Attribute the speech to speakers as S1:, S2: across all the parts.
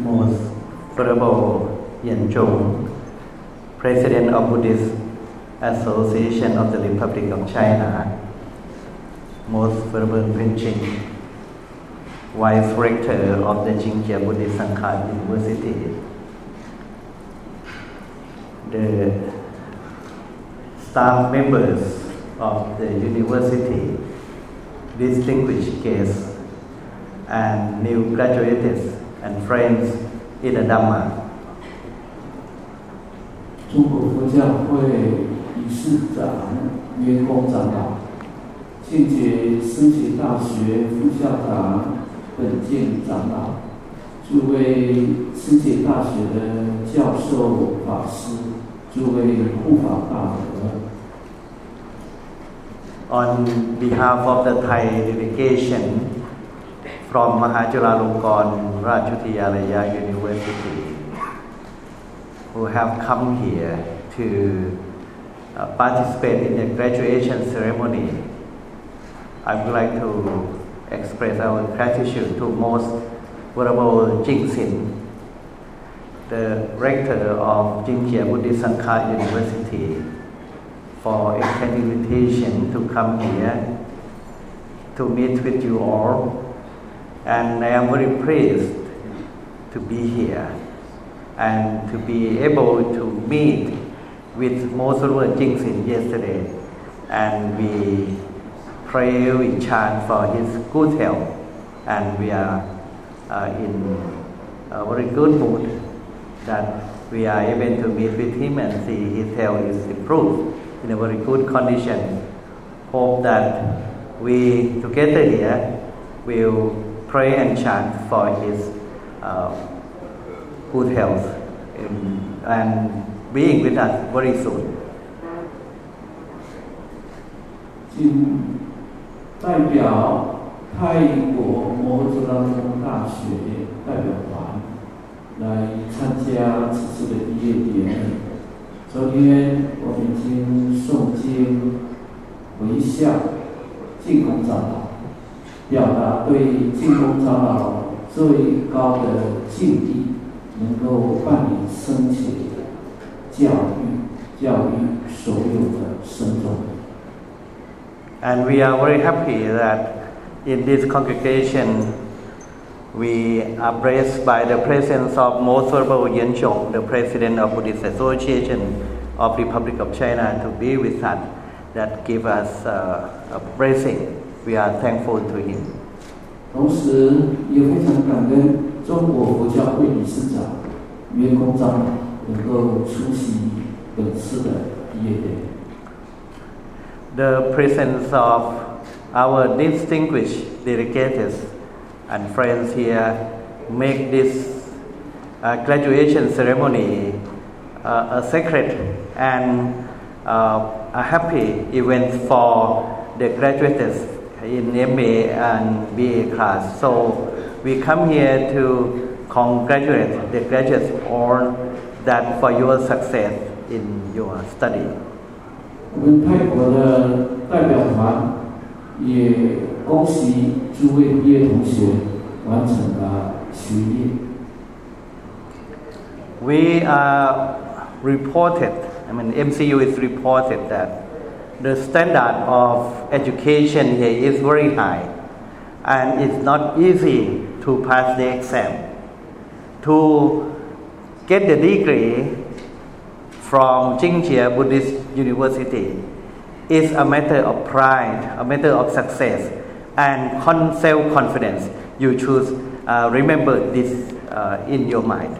S1: Most Venerable Yen Zhong, President of Buddhist Association of the Republic of China, Most Venerable Prinching, Vice Rector of the Jingjia Buddhist Sangha University, the staff members of the university, distinguished guests, and new graduates and friends in the Dhamma.
S2: 中国佛教会理事长、员工长老、庆节升学大学副校长、本健长老、诸位升学大学的教授、法师、诸位护法大德。
S1: On behalf of the Thai delegation from Mahachulalongkorn Rajavidyalaya University, who have come here to uh, participate in the graduation ceremony, I would like to express our gratitude to most Venerable Jingxin, the rector of Jingjia Buddhist Sangha University, for extending invitation to come here to meet with you all. And I am very pleased to be here and to be able to meet with Most Venerable Jingxin yesterday. And we pray, we chant for his good health. And we are uh, in a very good mood that we are able to meet with him and see his health is improved in a very good condition. Hope that we together here will pray and chant for his uh, good health in, and being with us very soon.
S2: 代表泰国摩诃拉宗大学代表团来参加此次的毕业典礼。昨天我们已经诵经回向净空长老，表达对净空长老最高的敬意，能够办理升学、教育、教育所有的僧众。
S1: And we are very happy that in this congregation we are blessed by the presence of Most Venerable Yen Chong, the President of Buddhist Association of Republic of China, to be with us. That give us uh, a blessing. We are thankful to him.
S2: 同时，也非常感恩中国佛教会理事长、员工长老能够出席本次的毕业典礼。
S1: The presence of our distinguished delegates and friends here make this uh, graduation ceremony uh, a sacred and uh, a happy event for the graduates in MA and BA class. So we come here to congratulate the graduates all that for your success in your study.
S2: 我们泰国的代表团也恭喜诸位毕业同学完成了学业。
S1: We are reported, I mean, MCU is reported that the standard of education here is very high and it's not easy to pass the exam. To get the degree from Jingjia Buddhist University is a matter of pride, a matter of success, and self confidence. You should uh, remember this uh, in your mind.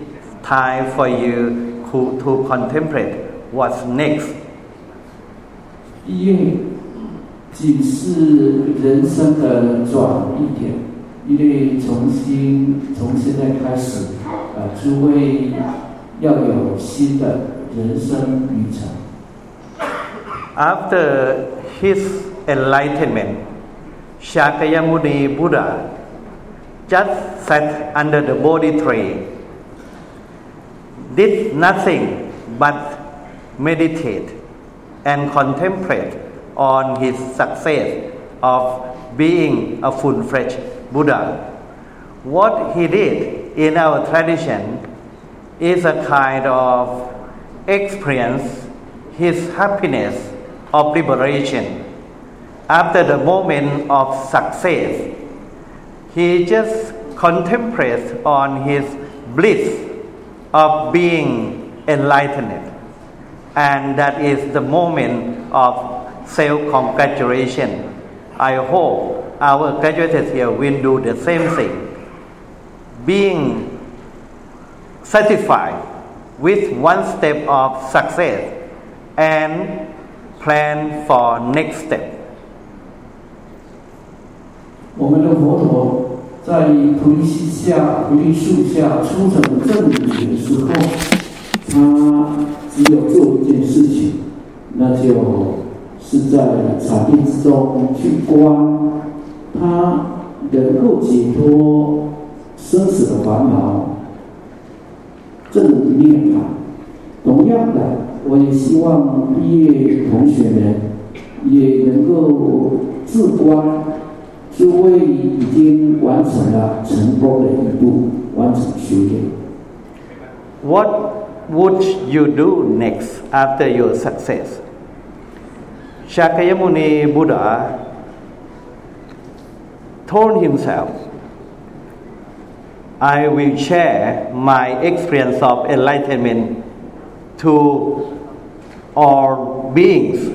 S1: time for you to, to contemplate what's next
S2: 毕业仅是人生的转捩点， 因为重新从现在开始，呃，诸位要有新的人生旅程。
S1: After his enlightenment, Shakyamuni Buddha just sat under the Bodhi tree, did nothing but meditate and contemplate on his success of being a full fledged Buddha. What he did in our tradition is a kind of experience his happiness of liberation. After the moment of success, he just contemplates on his bliss of being enlightened. And that is the moment of self congratulation. I hope our graduates here will do the same thing. Being satisfied with one step of success and plan for next step.
S2: 我们的佛陀 在菩提树下、菩提树下出成正觉的时候，他只有做一件事情，那就是在禅定之中去观，他能够解脱生死的烦恼，正念法。同样的，我也希望毕业同学们也能够自观。诸位已经完成了成功的一步，完成学业。
S1: What would you do next after your success? Shakyamuni Buddha told himself, I will share my experience of enlightenment to all beings.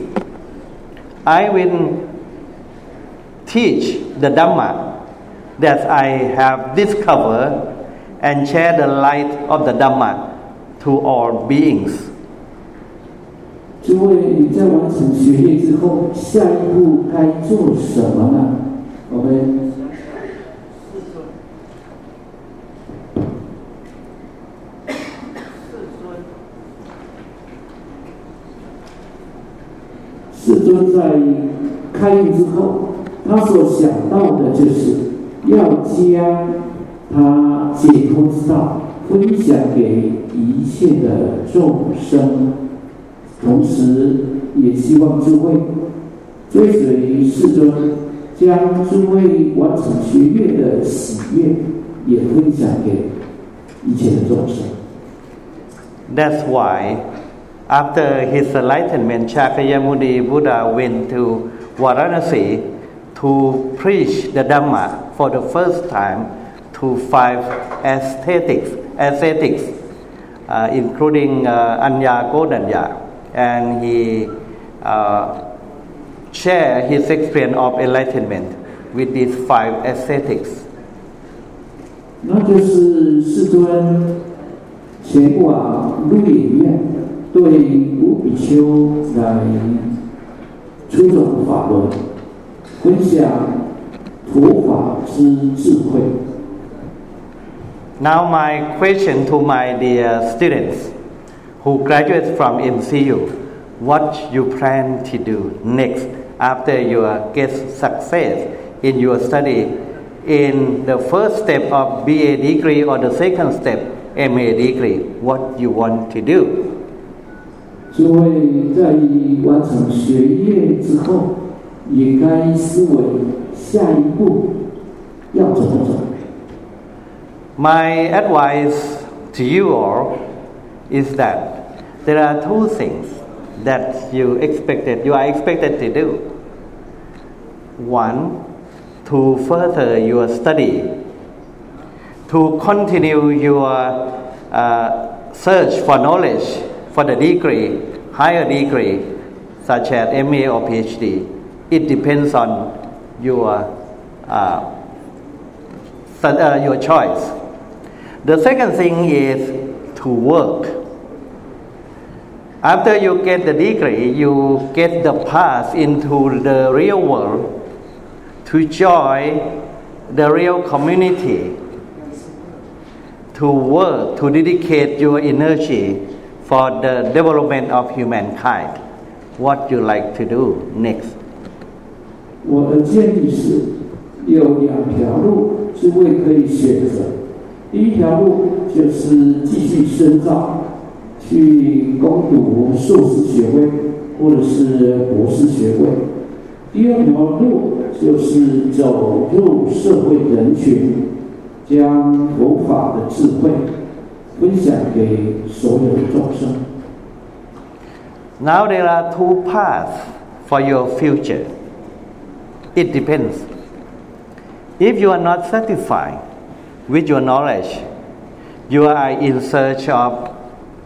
S1: I will teach the Dhamma that I have discovered and share the light of the Dhamma to all beings.
S2: 诸位，你在完成学业之后，下一步该做什么呢？我们世尊在开悟之后， 他所想到的就是要将他解脱之道分享给一切的众生。同时，也希望诸位追随世尊，将诸位完成学业的喜悦也分享给一切的众生。
S1: That's why, after his enlightenment, Shakyamuni Buddha went to Varanasi to preach the Dhamma for the first time to five ascetics, ascetics uh, including uh, Anya Kodanya. And he uh, shared his experience of enlightenment with these five ascetics.
S2: 那就是世尊前往鹿野苑，对五比丘来出种法轮， 分享佛法之智慧。
S1: Now, my question to my dear students who graduate from MCU what you plan to do next after you get success in your study in the first step of BA degree or the second step MA degree, what you want to do.
S2: 诸位在完成学业之后， 也该思维下一步要怎么走。
S1: My advice to you all is that there are two things that you expected you are expected to do. One, to further your study, to continue your uh, search for knowledge for the degree, higher degree, such as MA or PhD. It depends on your uh, uh, your choice. The second thing is to work. After you get the degree, you get the pass into the real world to join the real community to work, to dedicate your energy for the development of humankind. What you like to do next?
S2: 我的建议是有两条路，诸位可以选择。第一条路就是继续深造，去攻读硕士学位或者是博士学位。第二条路就是走入社会人群，将佛法的智慧分享给所有的众生。
S1: Now there are two paths for your future. It depends. If you are not satisfied with your knowledge, you are in search of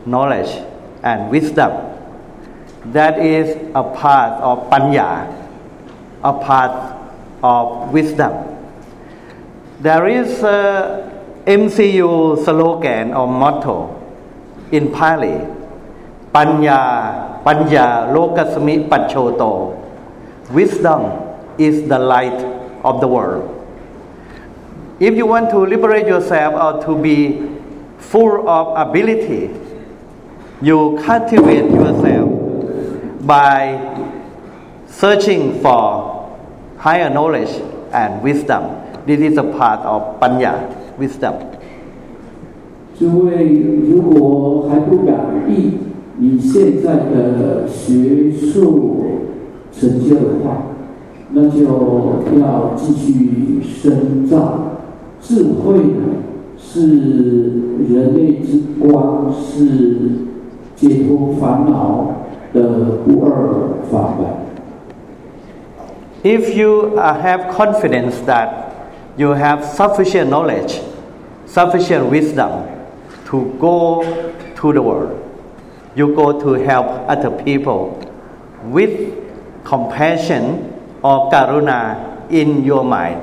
S1: knowledge and wisdom. That is a part of panya, a part of wisdom. There is a MCU slogan or motto in Pali Panya Panya Lokasmi Pajjoto. Wisdom is the light of the world. If you want to liberate yourself or to be full of ability, you cultivate yourself by searching for higher knowledge and wisdom. This is a part of Panya, wisdom.
S2: 诸位，如果还不满意你现在的学术成就的话， 那就要继续深造。智慧呢，是人类之光，是解脱烦恼的不二法门。
S1: If you uh, have confidence that you have sufficient knowledge, sufficient wisdom to go to the world, you go to help other people with compassion or karuna in your mind.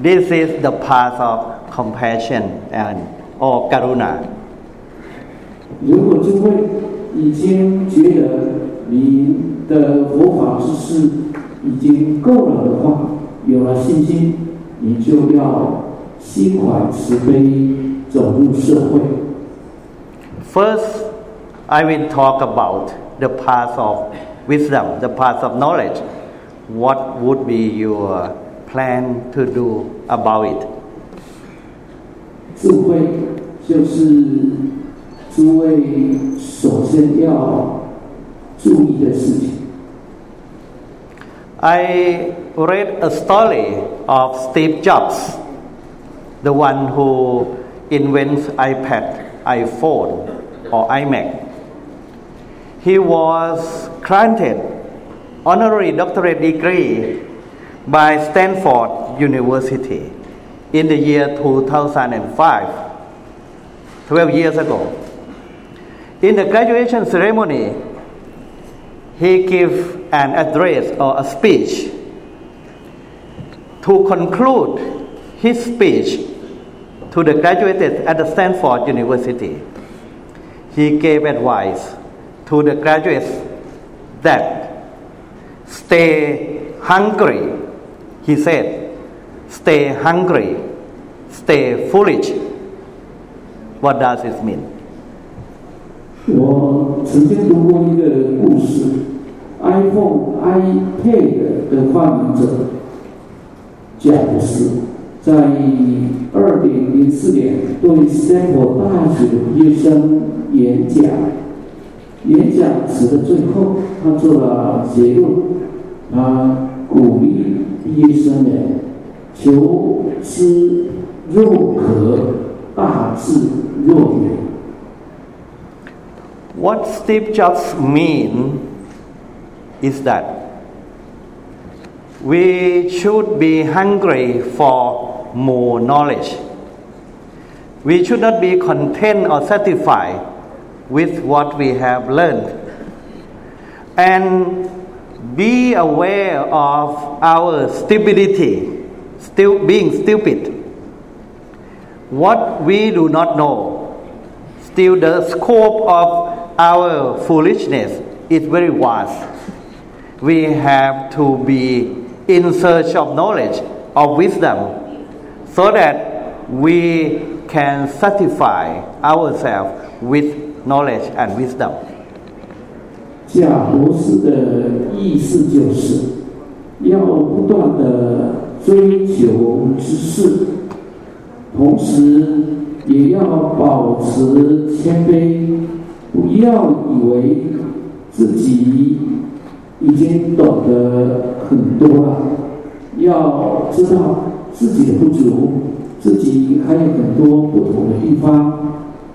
S1: This is the path of compassion and or karuna.
S2: 如果诸位已经觉得你的佛法知识已经够了的话，有了信心，你就要心怀慈悲，走入社会。
S1: First, I will talk about the path of wisdom, the path of knowledge. What would be your plan to do about it?
S2: 智慧就是诸位首先要注意的事情。
S1: I read a story of Steve Jobs, the one who invents iPad, iPhone, or iMac. He was granted honorary doctorate degree by Stanford University in the year 2005, 12 years ago. In the graduation ceremony, he gave an address or a speech. To conclude his speech to the graduates at the Stanford University, he gave advice to the graduates that stay hungry. He said, stay hungry, stay foolish. What does it mean?
S2: 我曾经读过一个故事，iPhone、iPad 的发明者贾博士，在二零零四年对斯坦福大学的毕业生演讲， 演讲词的最后，他做了结论，他鼓励毕业生们求知若渴，大智若愚。
S1: What Steve Jobs mean is that we should be hungry for more knowledge. We should not be content or satisfied with what we have learned. And be aware of our stupidity, still being stupid. What we do not know, still the scope of our foolishness is very vast. We have to be in search of knowledge, of wisdom, so that we can satisfy ourselves with knowledge and wisdom.
S2: 贾博士的意思就是，要不断的追求知识，同时也要保持谦卑，不要以为自己已经懂得很多了，要知道自己的不足，自己还有很多不同的地方，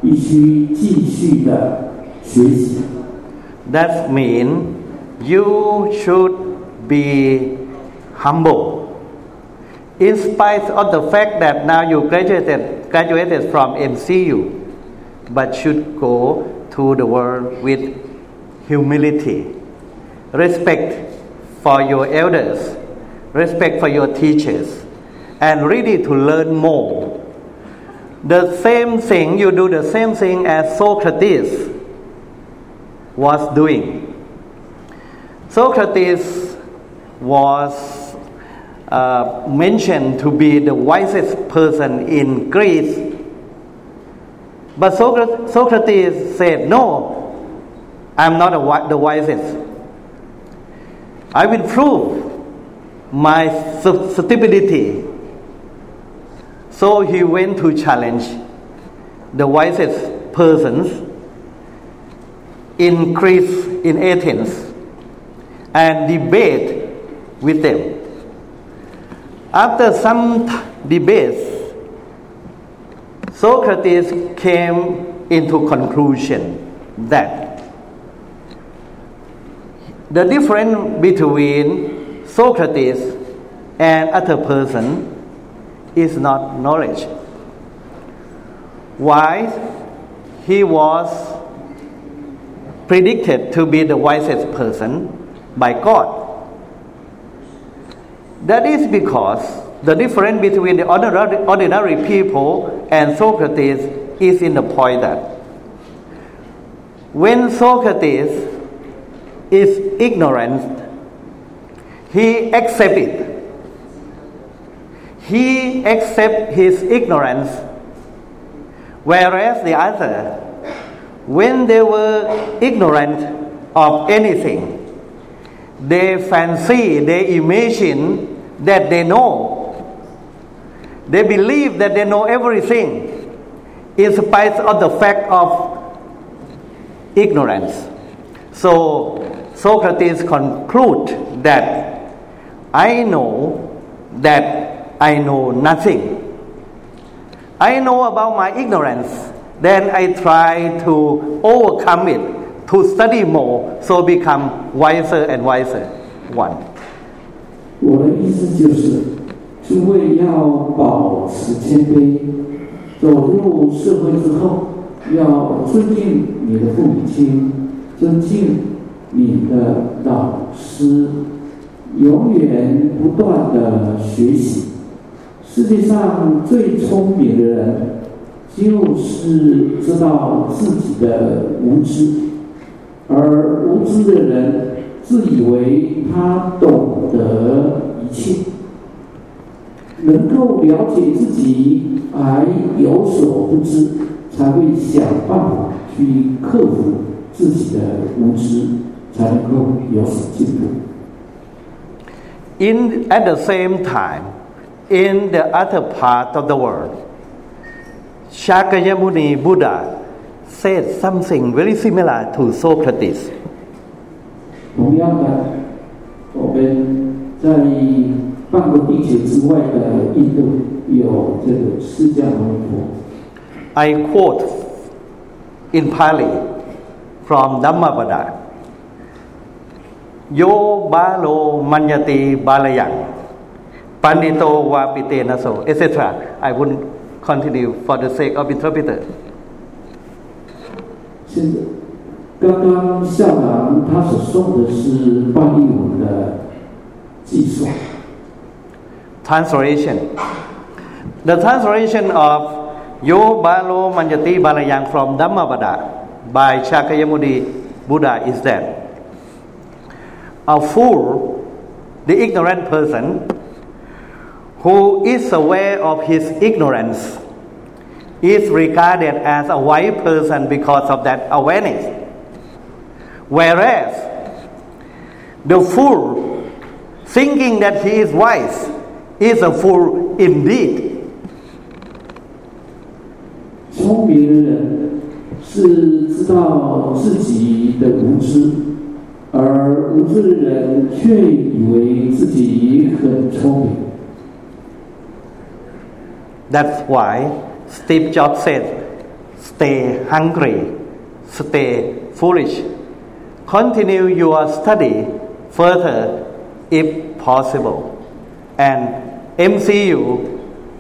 S2: 必须继续的学习。
S1: That means you should be humble. In spite of the fact that now you graduated, graduated from MCU, but should go to the world with humility, respect for your elders, respect for your teachers, and ready to learn more. the same thing, you do the same thing as Socrates was doing. Socrates was uh, mentioned to be the wisest person in Greece. But Socrates, said, No, I'm not a, the wisest. I will prove my stu- stupidity. So he went to challenge the wisest persons in Greece, in Athens, and debate with them. After some debates, Socrates came into conclusion that the difference between Socrates and other person is not knowledge. Why? He was predicted to be the wisest person by God. That is because the difference between the ordinary, ordinary people and Socrates is in the point that when Socrates is ignorant, he accepts it. He accepts his ignorance, whereas the other, when they were ignorant of anything, they fancy, they imagine that they know. They believe that they know everything in spite of the fact of ignorance. So Socrates conclude that I know that I know nothing. I know about my ignorance, then I try to overcome it, to study more, so become wiser and wiser one.
S2: 我的意思就是，诸位要保持谦卑，走入社会之后，要尊敬你的父母亲，尊敬你的老师，永远不断的学习。世界上最聪明的人，就是知道自己的无知，而无知的人自以为他懂得一切，能够了解自己还有所不知，才会想办法去克服自己的无知，才能够有所进步。
S1: In at the same time, in the other part of the world, Shakyamuni Buddha said something very similar to Socrates.
S2: 同样的，我们在半个地球之外的印度有这个释迦牟尼佛。
S1: I quote in Pali from Dhammapada. Yo balo manyati balayang, pandito vapite naso, etc. I wouldn't continue for the sake of interpreter.
S2: 现在，刚刚校长他所送的是巴利文的技术，
S1: Translation. The translation of Yo balo manyati balayang from Dhammapada by Shakyamuni Buddha is that a fool, the ignorant person, who is aware of his ignorance is regarded as a wise person because of that awareness. Whereas the fool, thinking that he is wise, is a fool indeed.
S2: 聪明的人是知道自己的无知，而无知的人却以为自己很聪明。
S1: That's why Steve Jobs said, stay hungry, stay foolish. Continue your study further if possible. And MCU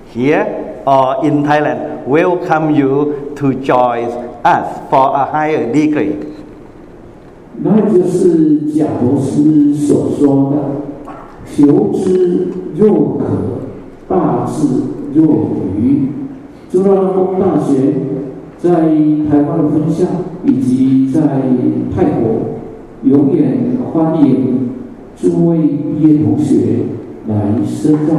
S1: here or in Thailand welcome you to join us for a higher degree.
S2: 那就是贾博士所说的：“求知若渴，大智 若愚。”中央人工大学在台湾的分校以及在泰国，永远欢迎诸位毕业同学来深造。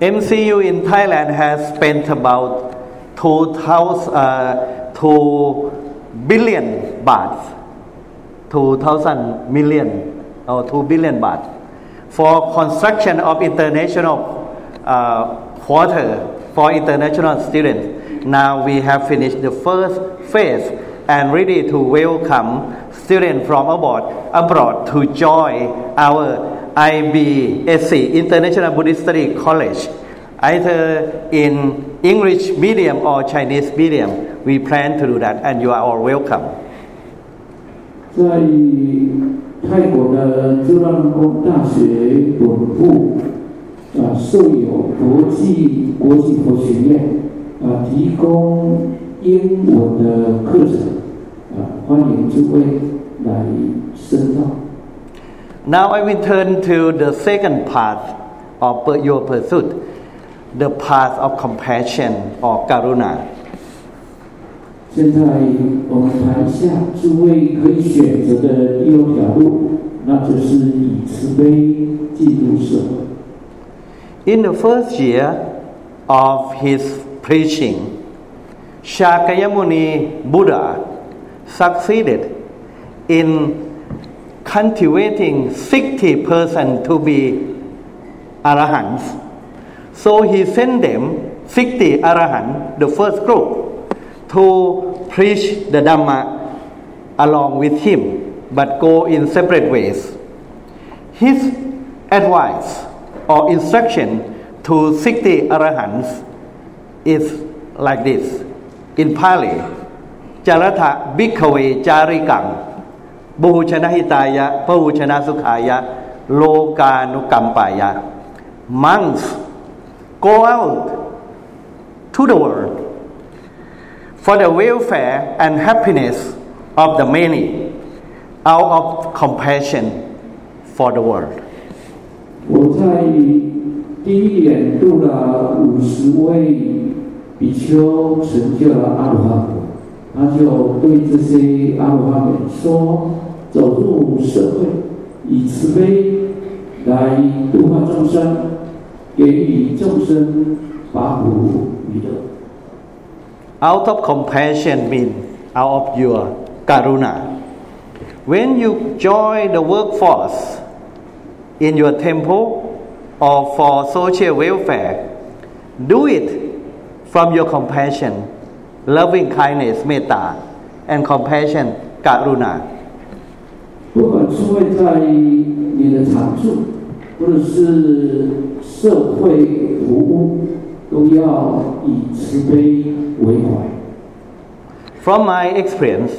S1: MCU in Thailand has spent about 2,000, uh, 2 billion baht, 2,000 million or 2 billion baht for construction of international uh, quarter for international students. Now we have finished the first phase and ready to welcome students from abroad, abroad to join our IBSC, International Buddhist Study College, either in English medium or Chinese medium. We plan to do that, and you are all welcome.
S2: 在泰国的中央人工大学本部 啊，设有国际国际佛学院啊，提供英文的课程啊，欢迎诸位来深造。
S1: Now I will turn to the second path of your pursuit, the path of compassion or karuna.
S2: 现在我们谈一下诸位可以选择的第二条路，那就是以慈悲进入社会。
S1: In the first year of his preaching, Shakyamuni Buddha succeeded in cultivating 60 persons to be arahants. So he sent them, 60 arahants, the first group, to preach the Dhamma along with him, but go in separate ways. His advice or instruction to 60 arahants is like this in Pali Jarata Bhikkhave Jarikam Buhuchana Hitaya Pahuchana Sukhaya Lokanukampaya Monks go out to the world for the welfare and happiness of the many out of compassion for the world.
S2: 我在第一年度了五十位比丘成就了阿罗汉果，他就对这些阿罗汉们说：走入社会，以慈悲来度化众生，给予众生法苦娱乐。
S1: Out of compassion means out of your karuna. When you join the workforce in your temple or for social welfare, do it from your compassion, loving kindness, metta, and compassion, karuna.
S2: 不管诸位在你的常住，或者是社会服务，都要以慈悲为怀。
S1: From my experience,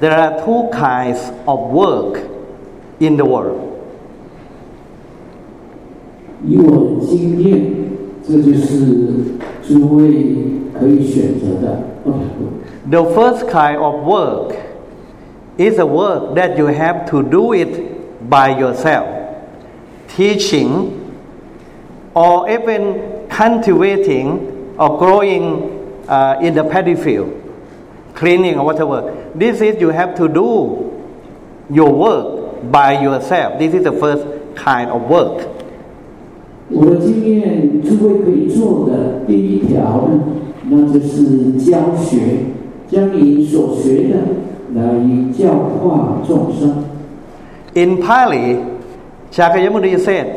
S1: there are two kinds of work in the world.
S2: 以我的经验，这就是诸位可以选择的二条路。
S1: The first kind of work is a work that you have to do it by yourself, teaching or even cultivating or growing uh, in the paddy field, cleaning or whatever. This is you have to do your work by yourself. This is the first kind of work.
S2: 我的经验，诸位可以做的第一条呢，那就是教学，将你所学的来教化众生。
S1: In Pali, Shakyamuni said,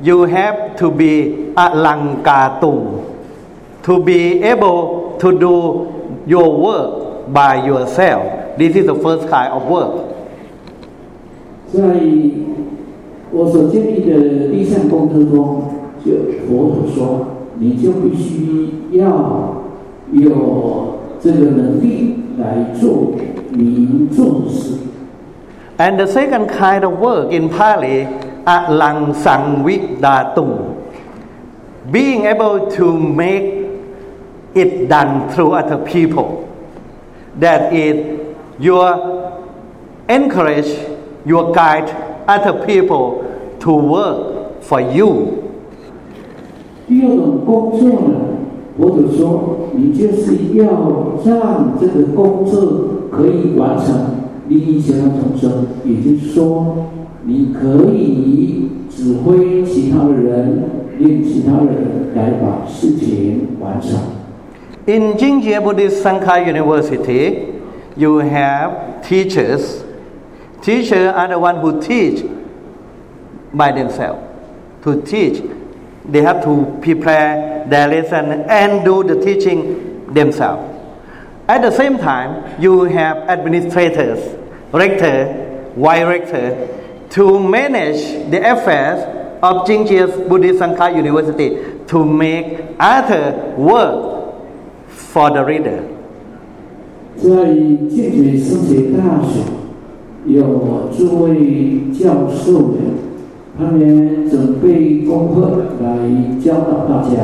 S1: you have to be alankatu, to be able to do your work by yourself. This is the first kind of work.
S2: 在 我所建立的第一项功课中，就佛陀说，你就必须要有这个能力来做你做的事。
S1: And the second kind of work in Pali, alangsangvidatu, being able to make it done through other people. That is, your encourage, your guide other people to work for you.
S2: 第二种工作呢，佛陀说，你就是要让这个工作可以完成，利益其他众生，也就是说，你可以指挥其他的人，令其他人来把事情完成。
S1: In Jingye Buddhist Sangha University, you have teachers. Teachers are the one who teach by themselves. To teach, they have to prepare their lesson and do the teaching themselves. At the same time, you have administrators, rector, vice rector, to manage the affairs of Jingye Buddhist Sangha University to make other work for the reader.
S2: 在建觉升学大学有诸位教授们， 他们准备功课来教导大家，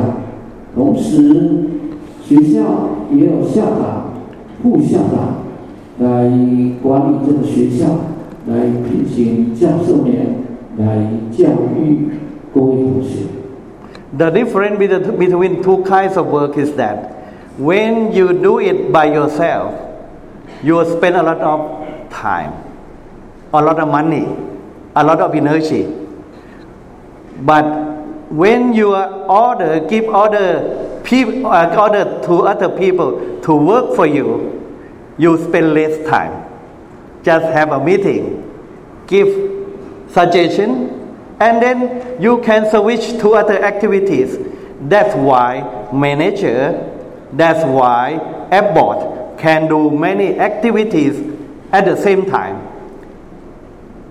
S2: 同时学校也有校长、副校长来管理这个学校，来聘请教授们来教育各位同学。
S1: The difference bet- between two kinds of work is that when you do it by yourself, you will spend a lot of time, a lot of money, a lot of energy. But when you order, give order, peop- uh, order to other people to work for you, you spend less time. Just have a meeting, give suggestion, and then you can switch to other activities. That's why manager, that's why airport can do many activities at the same time.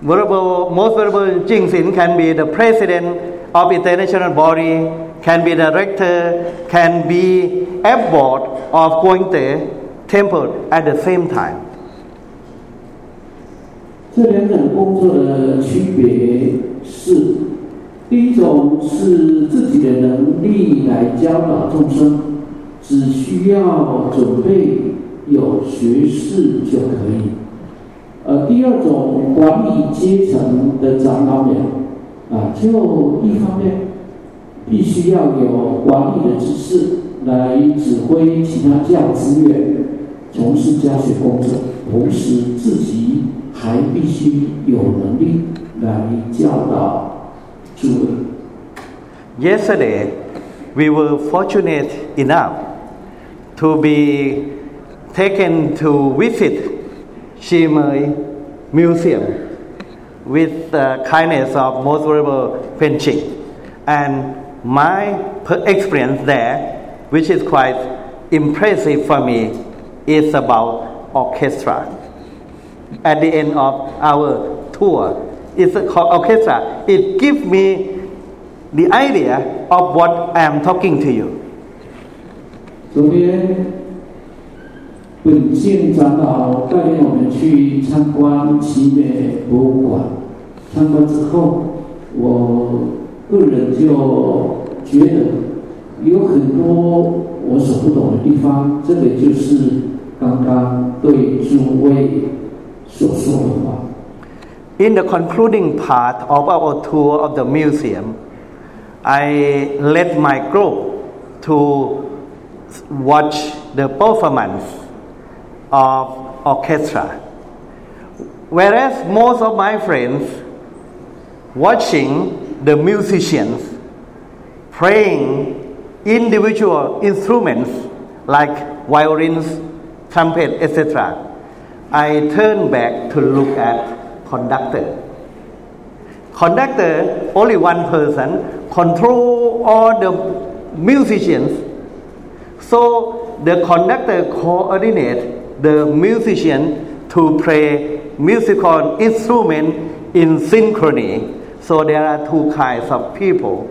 S1: Verbal, most verbal Jingxin can be the president of international body, can be the rector, can be a board of there temple at the same time.
S2: 呃，第二种管理阶层的长老们啊，就一方面必须要有管理的知识来指挥其他教职员，从事教学工作，同时自己还必须有能力来教导诸位。
S1: Yesterday, we were fortunate enough to be taken to visit Chimei Museum with the kindness of Most Venerable Penchik. And my experience there, which is quite impressive for me, is about orchestra. At the end of our tour, it's called orchestra. It gives me the idea of what I am talking to you.
S2: 本县长老带领我们去参观奇美博物馆。参观之后，我个人就觉得有很多我所不懂的地方。这个就是刚刚对诸位所说的话。
S1: In the concluding part of our tour of the museum, I led my group to watch the performance of orchestra. Whereas most of my friends watching the musicians playing individual instruments like violins, trumpet, etc., I turn back to look at conductor. Conductor, only one person, control all the musicians. So the conductor coordinate the musician to play musical instrument in synchrony. So there are two kinds of people.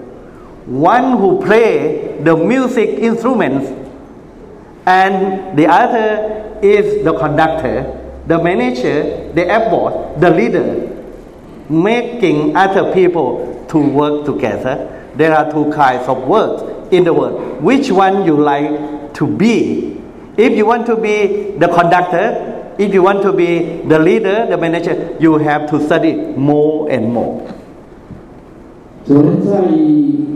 S1: One who play the music instruments and the other is the conductor the manager, the airport, the leader, making other people to work together. There are two kinds of work in the world. Which one you like to be? If you want to be the conductor, if you want to be the leader, the manager, you have to study more and more.
S2: 昨天在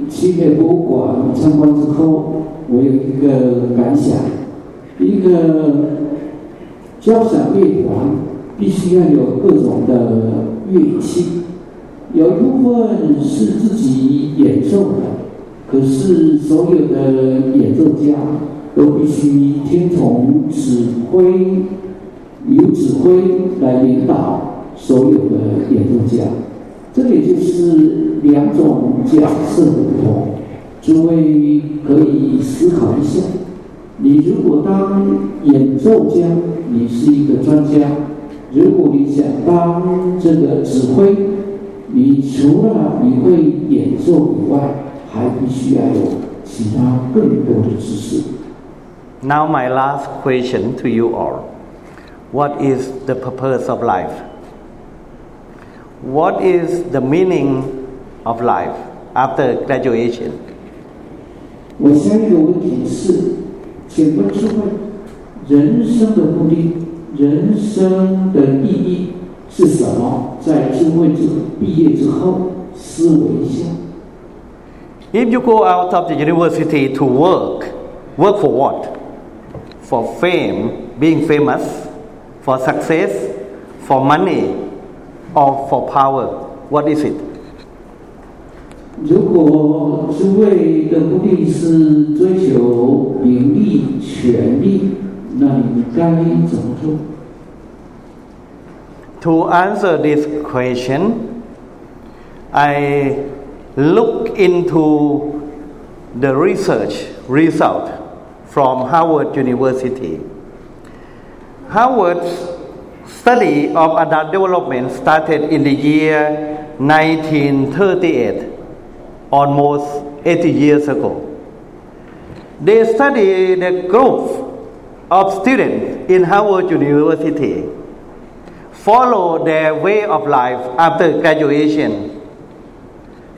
S2: 七月博物馆参观之后，我有一个感想，一个交响乐团必须要有各种的乐器，有一部分是自己演奏的，可是所有的演奏家都必须听从指挥，由指挥来领导所有的演奏家。这也就是两种角色的不同。诸位可以思考一下。你如果当演奏家，你是一个专家；如果你想当这个指挥，你除了你会演奏以外，还必须要有其他更多的知识。
S1: Now my last question to you all: What is the purpose of life? What is the meaning of life after graduation?
S2: 我下一个问题是。请问诸位，人生的目的、人生的意义是什么？在智慧之毕业之后，思维一下。
S1: If you go out of the university to work, work for what? For fame, being famous, for success, for money, or for power? What is it?
S2: 如果诸位的目的是追求名利权利，那你该怎么做？
S1: To answer this question, I look into the research result from Harvard University. Harvard's study of adult development started in the year 1938 almost 80 years ago. They studied the growth of students in Harvard University, follow their way of life after graduation.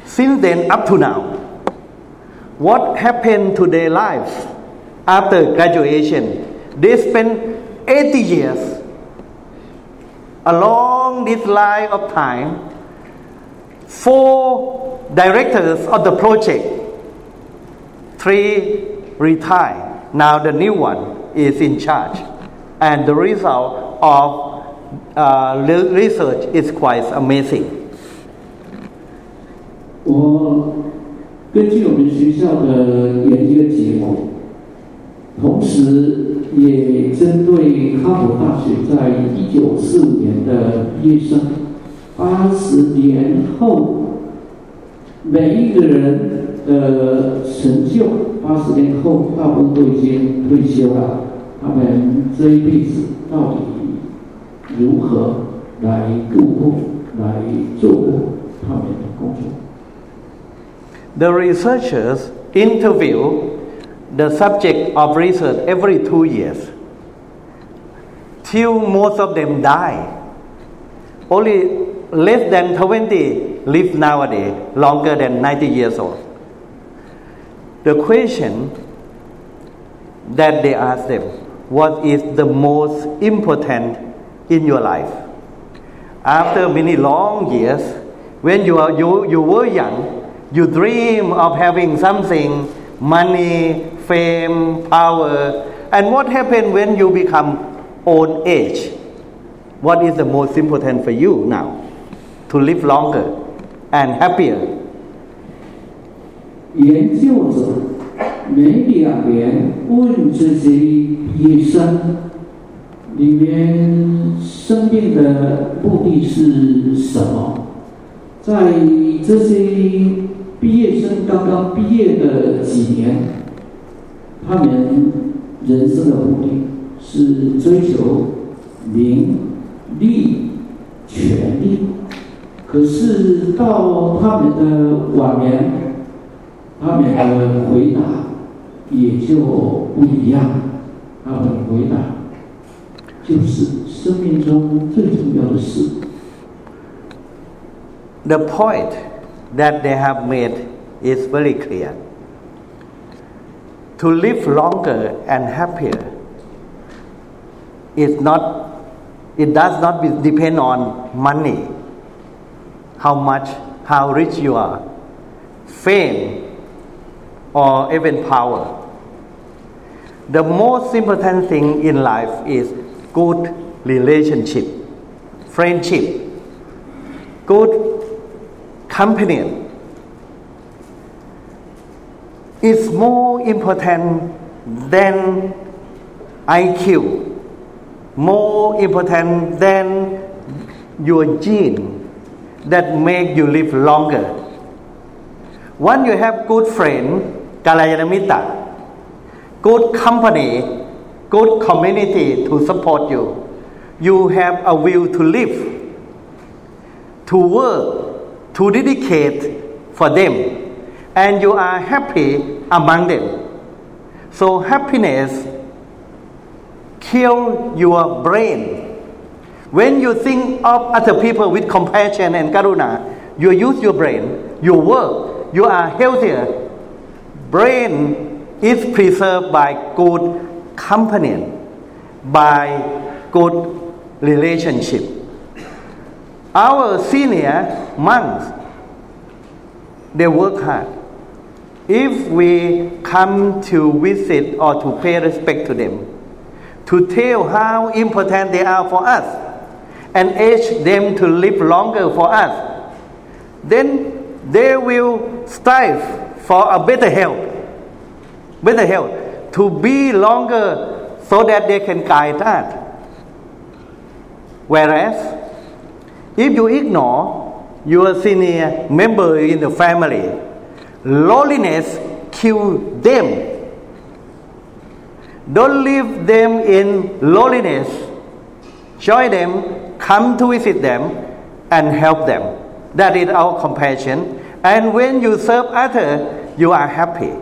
S1: Since then up to now, what happened to their lives after graduation? They spent 80 years along this line of time. Four directors of the project, three retired. Now the new one is in charge. And the result of uh, research is quite amazing.
S2: 我根据我们学校的研究结果， 同时也针对哈佛大学在一九四五年的毕业生，八十年后每一个人的成就，八十年后大部分都已经退休了。他们这一辈子到底如何来度过、来做他们的工作
S1: ？The researchers interview the subject of research every two years, till most of them die. Only less than 20 live nowadays longer than 90 years old. The question that they ask them, what is the most important in your life? After many long years, when you, are, you, you were young, you dream of having something, money, fame, power, and what happened when you become old age? What is the most important for you now? To live longer and happier.
S2: 研究者每两年问这些毕业生，里面生命的目的是什么？在这些毕业生刚刚毕业的几年，他们人生的目的是追求名利权利，可是到他们的晚年，他们的回答也就不一样。他们回答就是生命中最重要的事。
S1: The point that they have made is very clear. To live longer and happier is not, it does not depend on money, how much, how rich you are, fame, or even power. The most important thing in life is good relationship, friendship, good companion is more important than IQ, more important than your gene that make you live longer. When you have good friend, Kalayanamitta, good company, good community to support you, you have a will to live, to work, to dedicate for them, and you are happy among them. So happiness kill your brain. When you think of other people with compassion and karuna, you use your brain, you work, you are healthier. Brain is preserved by good company, by good relationship. Our senior monks, they work hard. If we come to visit or to pay respect to them, to tell how important they are for us, and urge them to live longer for us, then they will strive for a better health, better health, to be longer so that they can guide us. Whereas, if you ignore your senior member in the family, loneliness kill them. Don't leave them in loneliness. Join them, come to visit them, and help them. That is our compassion. And when you serve others, you are happy.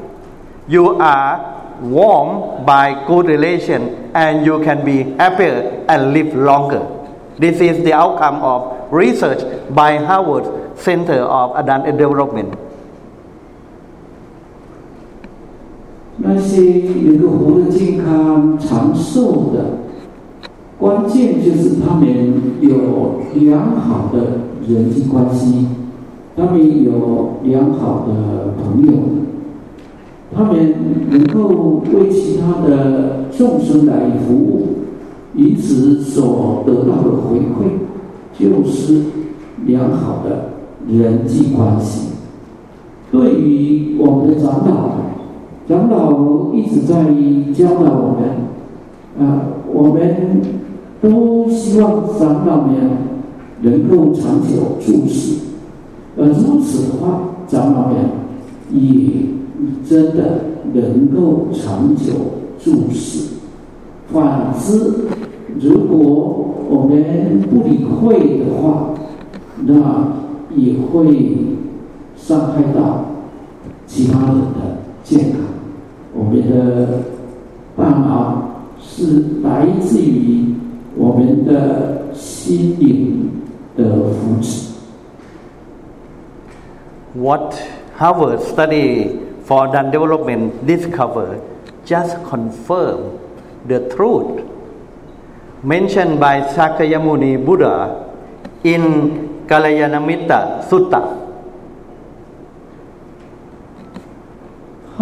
S1: You are warm by good relation, and you can be happier and live longer. This is the outcome of research by Harvard Center of Adult Development.
S2: 那些能够活得健康长寿的，关键就是他们有良好的人际关系，他们有良好的朋友，他们能够为其他的众生来服务，因此所得到的回馈就是良好的人际关系。对于我们的长老。长老一直在教导我们，啊，我们都希望长老们能够长久住世，而如此的话，长老们也真的能够长久住世。反之，如果我们不理会的话，那也会伤害到其他人的健康。我们的大脑是来自于我们的心灵的福祉。
S1: What Harvard study for adult development discovered just confirm the truth mentioned by Sakyamuni Buddha in Kalayanamitta Sutta.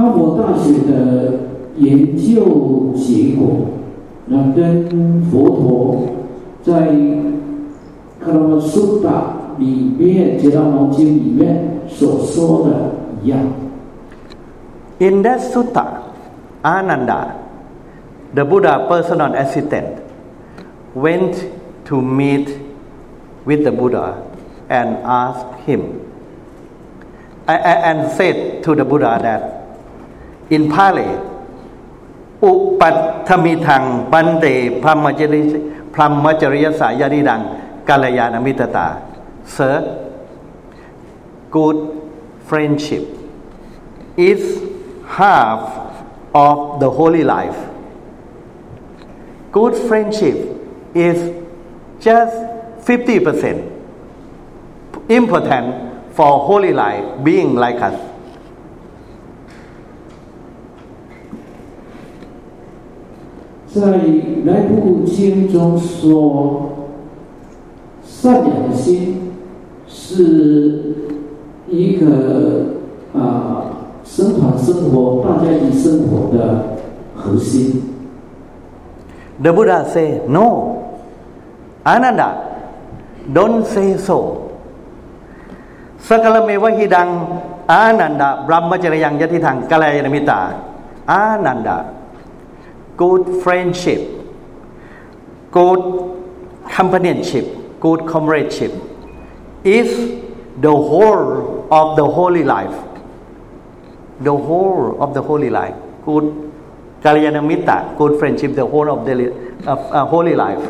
S2: 哈佛大学的研究结果，那跟佛陀在《卡拉玛苏达》里面《杰拉毛经》里面所说的一样。
S1: In that sutta, Ananda, the Buddha personal assistant, went to meet with the Buddha and asked him and said to the Buddha that อินพาเลอุปัตถมิทังบันเตพรมจริพรมจริยสายานิดังกาลยานมิตตา Sir good friendship is half of the holy life good friendship is just 50% important for holy life being like us
S2: 在来部经中说，善良的心是一个啊生团生活、大家一起生活的核心。
S1: The Buddha say no, Ananda, don't say so. สกลเมวะหิดังอานันดาบรมจริยังยติทังกาลยานมิตาอานันดา good friendship, good companionship, good comradeship. If the whole of the holy life, the whole of the holy life, good kalyanamita, good friendship, the whole of the of, uh, holy life.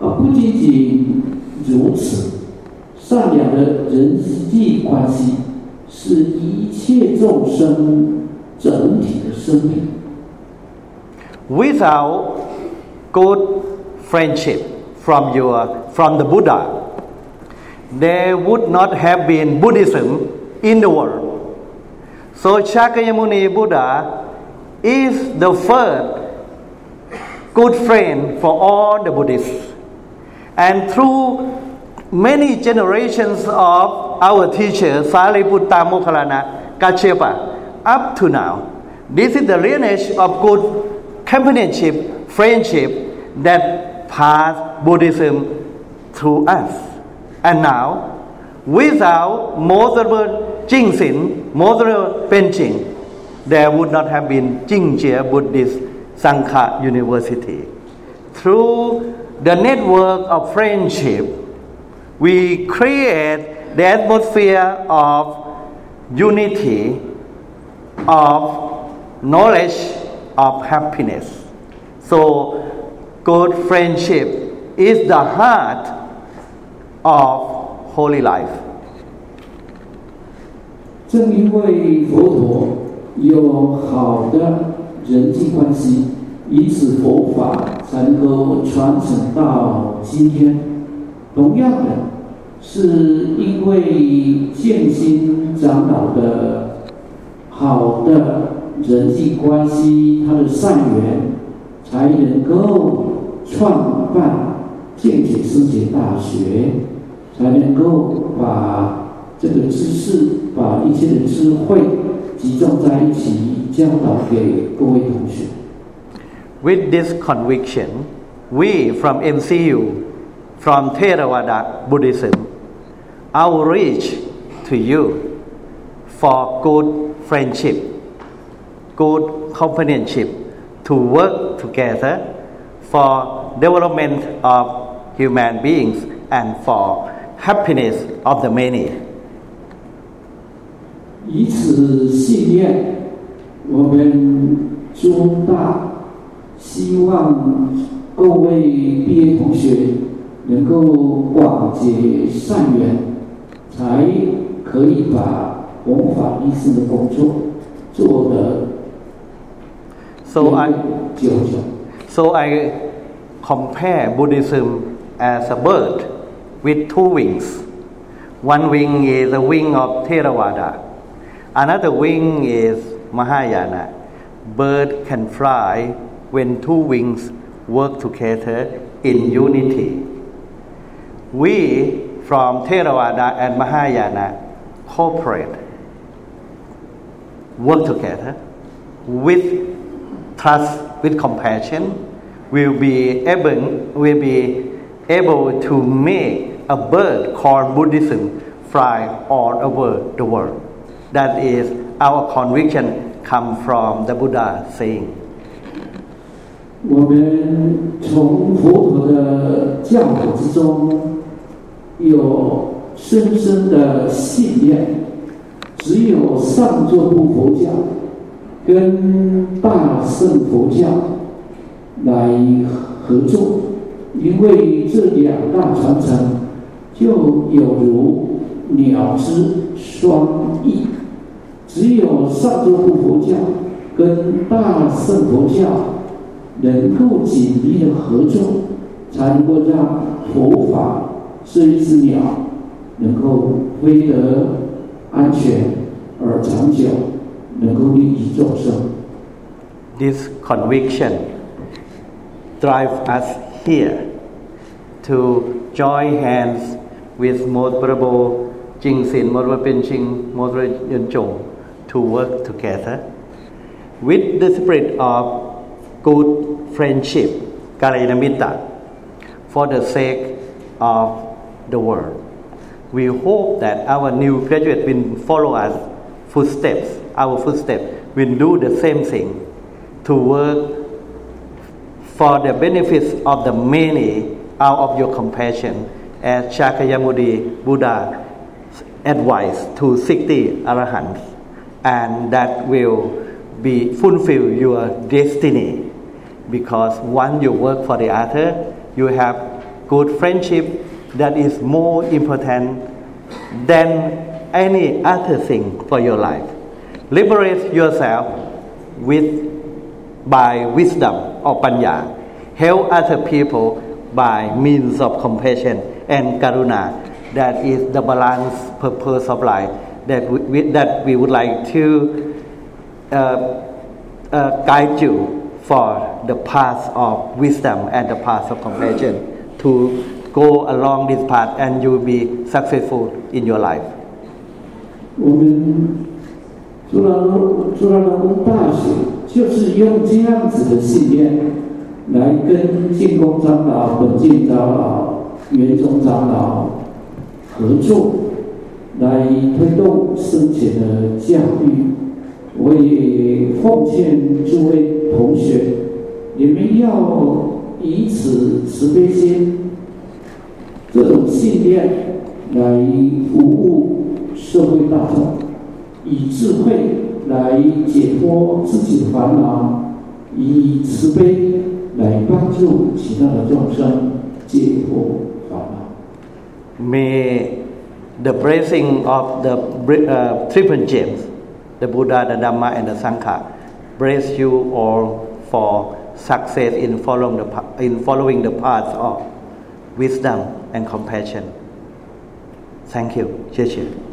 S2: 啊，不仅仅如此，善良的人际关系是一切众生整体的生命。
S1: Without good friendship from your from the Buddha, there would not have been Buddhism in the world. So Shakyamuni Buddha is the first good friend for all the Buddhists. And through many generations of our teacher Sariputta Moggallana Kassapa up to now, this is the lineage of good companionship, friendship that passed Buddhism through us. And now, without multiple Jingxin, multiple benching, there would not have been Jing Jue Buddhist Sangha University. Through the network of friendship, we create the atmosphere of unity, of knowledge, of happiness. So, good friendship is the heart of holy life.
S2: 正因为佛陀有好的人际关系， 以此佛法才能够传承到今天。同样的，是因为建心长老的好的人际关系，他的善缘，才能够创办建解世界大学，才能够把这个知识，把一切的智慧集中在一起，教导给各位同学。
S1: With this conviction, we from MCU, from Theravada Buddhism, outreach to you for good friendship, good companionship, to work together for development of human beings and for happiness of the many.
S2: 以此信念，我们中大 希望各位毕业同学能够广结善缘，才可以把弘法利生的工作做得
S1: So I
S2: 久久。
S1: So I compare Buddhism as a bird with two wings. One wing is the wing of Theravada, another wing is Mahayana. Bird can fly when two wings work together in unity. We from Theravada and Mahayana cooperate, work together with trust, with compassion, will be able will be able to make a bird called Buddhism fly all over the world. That is our conviction come from the Buddha saying.
S2: 我们从佛陀的教导之中有深深的信念，只有上座部佛教跟大乘佛教来合作，因为这两大传承就有如鸟之双翼，只有上座部佛教跟大乘佛教 能够紧密的合作，才能够让佛法这一只鸟能够飞得安全而长久，能够利益众生。
S1: This conviction drive us here to join hands with Most Venerable Jingsin, Most Venerable Penching, Most Venerable Yunchong to work together with the spirit of good friendship, Kalayana for the sake of the world. We hope that our new graduate will follow us footsteps, our footsteps, will do the same thing to work for the benefits of the many out of your compassion as Shakyamuni Buddha advised to 60 arahants and that will be fulfill your destiny because once you work for the other you have good friendship that is more important than any other thing for your life. Liberate yourself with by wisdom or panya. Help other people by means of compassion and karuna. That is the balance purpose of life that we, we- that we would like to uh, uh, guide you for the path of wisdom and the path of compassion to go along this path and you will be successful in your life
S2: 我们朱拉隆朱拉隆功大学就是用这样子的信念来跟净空长老、本净长老、圆宗长老合作，来推动生前的教育。我也奉劝诸位 同学，你们要以此慈悲心这种信念来服务社会大众，以智慧来解脱自己的烦恼，以慈悲来帮助其他的众生解脱烦恼。
S1: May the blessing of the bri- uh, triple gems, the Buddha, the Dhamma, and the Sangha, bless you all for success in following the in following the path of wisdom and compassion. Thank you. 谢谢。